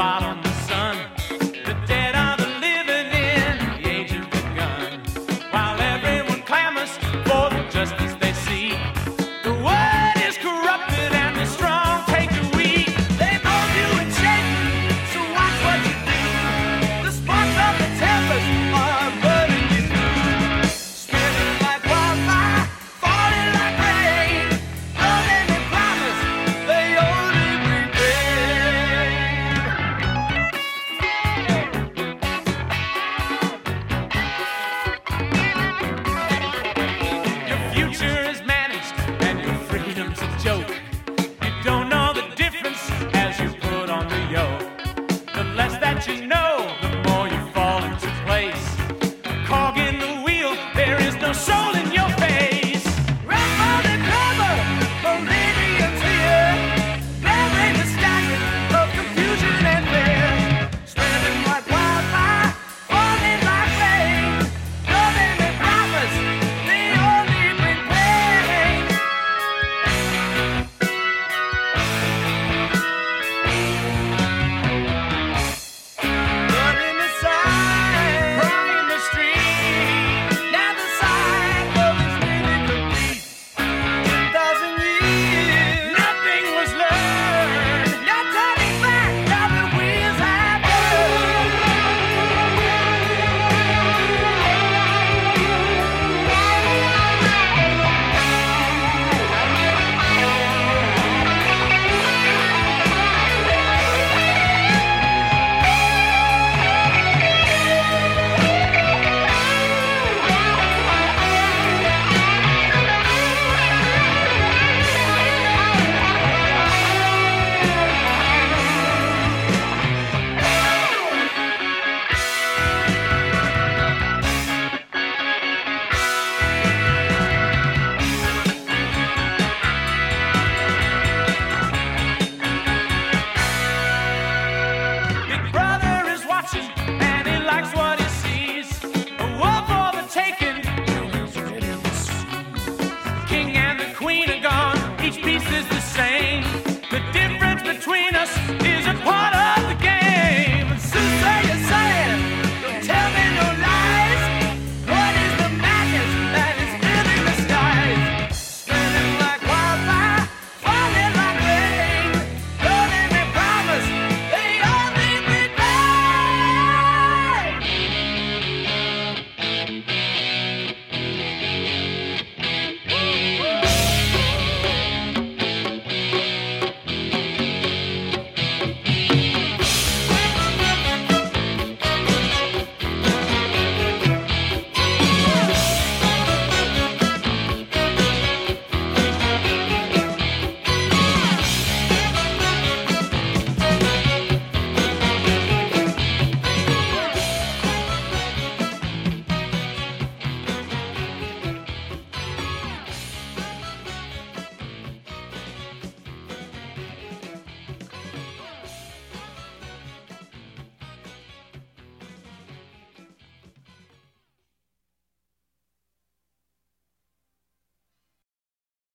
bottom.